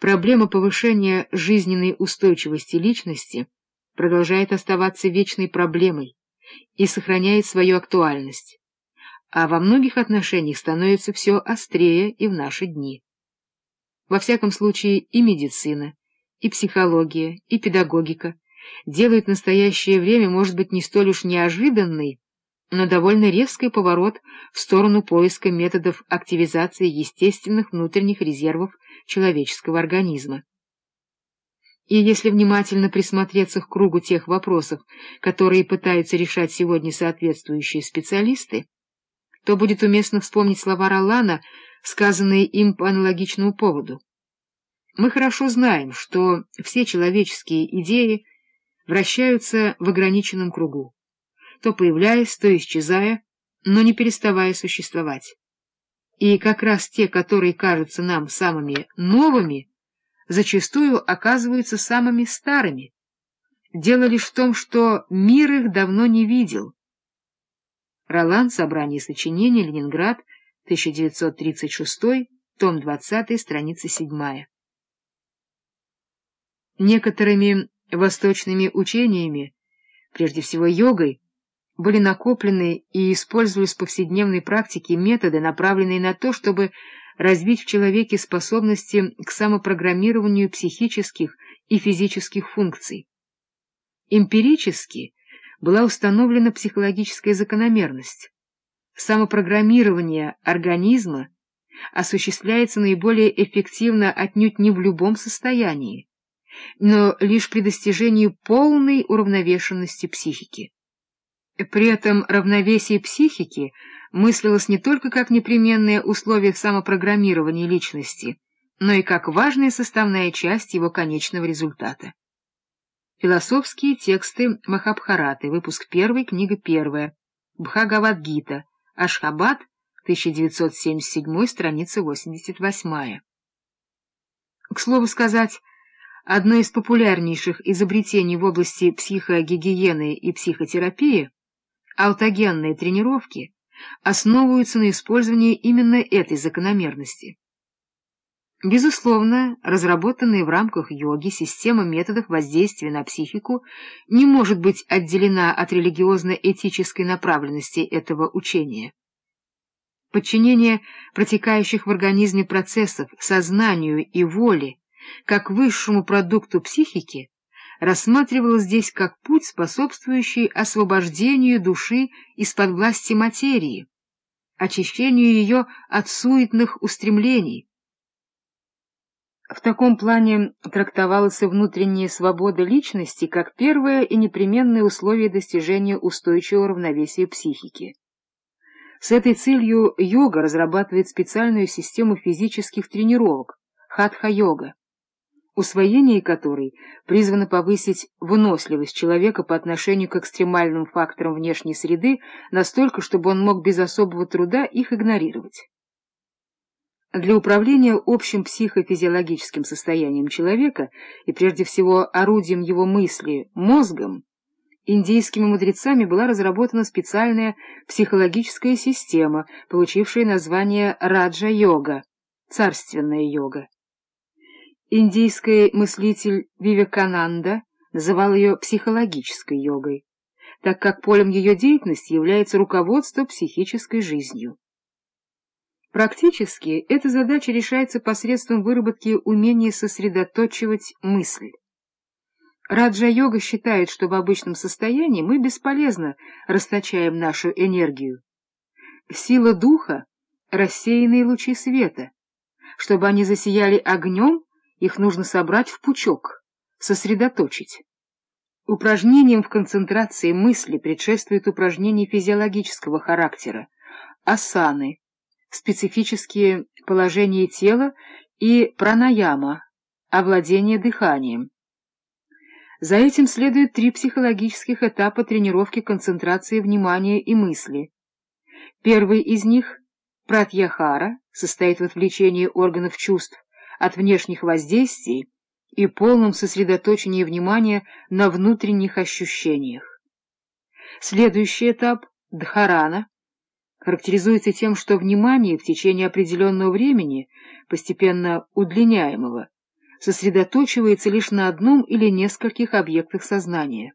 проблема повышения жизненной устойчивости личности продолжает оставаться вечной проблемой и сохраняет свою актуальность, а во многих отношениях становится все острее и в наши дни. Во всяком случае и медицина, и психология, и педагогика делают настоящее время, может быть, не столь уж неожиданный, но довольно резкий поворот в сторону поиска методов активизации естественных внутренних резервов человеческого организма. И если внимательно присмотреться к кругу тех вопросов, которые пытаются решать сегодня соответствующие специалисты, то будет уместно вспомнить слова Роллана, сказанные им по аналогичному поводу. Мы хорошо знаем, что все человеческие идеи вращаются в ограниченном кругу, то появляясь, то исчезая, но не переставая существовать. И как раз те, которые кажутся нам самыми новыми, зачастую оказываются самыми старыми. Дело лишь в том, что мир их давно не видел. Ролан. Собрание сочинений. Ленинград. 1936. Том 20. Страница 7. Некоторыми восточными учениями, прежде всего йогой, были накоплены и использовались в повседневной практике методы, направленные на то, чтобы развить в человеке способности к самопрограммированию психических и физических функций. Эмпирически была установлена психологическая закономерность. Самопрограммирование организма осуществляется наиболее эффективно отнюдь не в любом состоянии, но лишь при достижении полной уравновешенности психики. При этом равновесие психики мыслилось не только как непременное условие самопрограммирования личности, но и как важная составная часть его конечного результата. Философские тексты Махабхараты, выпуск 1, книга 1, Бхагавадгита, Ашхабад, 1977, страница 88. К слову сказать, одно из популярнейших изобретений в области психогигиены и психотерапии Аутогенные тренировки основываются на использовании именно этой закономерности. Безусловно, разработанная в рамках йоги система методов воздействия на психику не может быть отделена от религиозно-этической направленности этого учения. Подчинение протекающих в организме процессов сознанию и воле как высшему продукту психики рассматривалось здесь как путь, способствующий освобождению души из-под власти материи, очищению ее от суетных устремлений. В таком плане трактовалась и внутренняя свобода личности как первое и непременное условие достижения устойчивого равновесия психики. С этой целью йога разрабатывает специальную систему физических тренировок — хатха-йога усвоение которой призвано повысить выносливость человека по отношению к экстремальным факторам внешней среды настолько, чтобы он мог без особого труда их игнорировать. Для управления общим психофизиологическим состоянием человека и прежде всего орудием его мысли, мозгом, индийскими мудрецами была разработана специальная психологическая система, получившая название раджа-йога, царственная йога. Индийский мыслитель Вивекананда называл ее психологической йогой, так как полем ее деятельности является руководство психической жизнью. Практически эта задача решается посредством выработки умения сосредоточивать мысль. Раджа-йога считает, что в обычном состоянии мы бесполезно расточаем нашу энергию. Сила духа — рассеянные лучи света. Чтобы они засияли огнем, их нужно собрать в пучок, сосредоточить. Упражнением в концентрации мысли предшествует упражнение физиологического характера, асаны, специфические положения тела и пранаяма, овладение дыханием. За этим следует три психологических этапа тренировки концентрации внимания и мысли. Первый из них, пратьяхара, состоит в отвлечении органов чувств от внешних воздействий и полном сосредоточении внимания на внутренних ощущениях. Следующий этап — дхарана — характеризуется тем, что внимание в течение определенного времени, постепенно удлиняемого, сосредоточивается лишь на одном или нескольких объектах сознания.